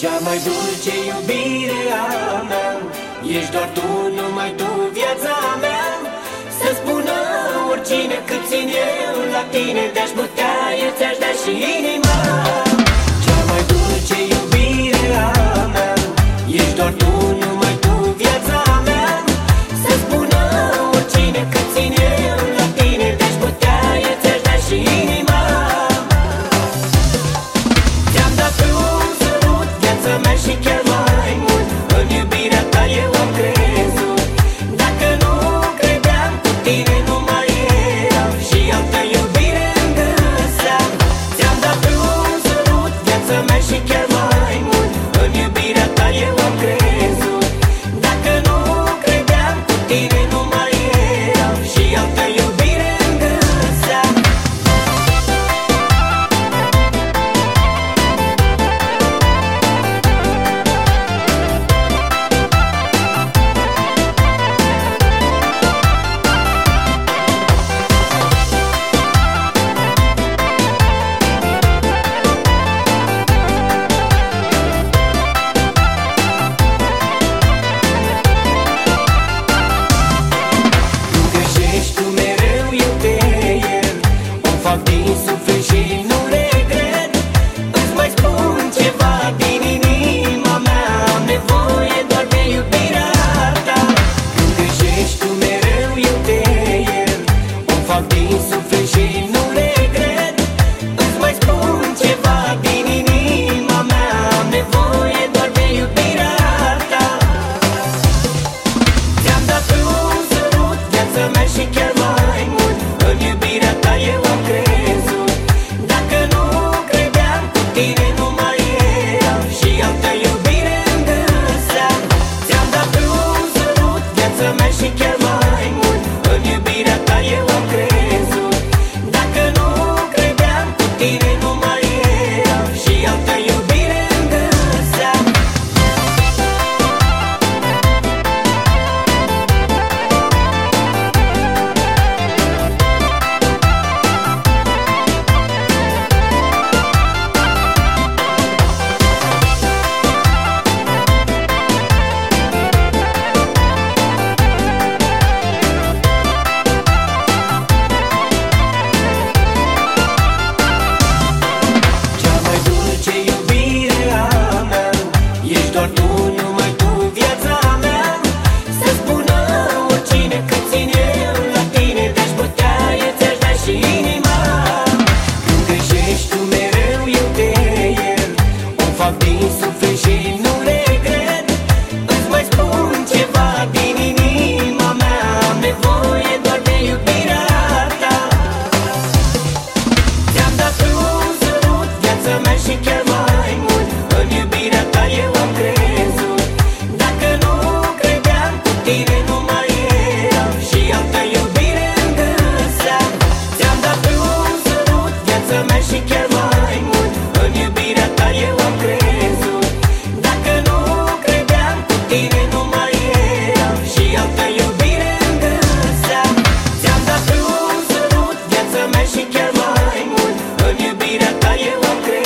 Cea mai dulce iubire a mea Ești doar tu, numai tu, viața mea. Să spună oricine cât țin eu la tine De-aș putea, eu ți-aș da și inima Mexican. Baby. eu acredito.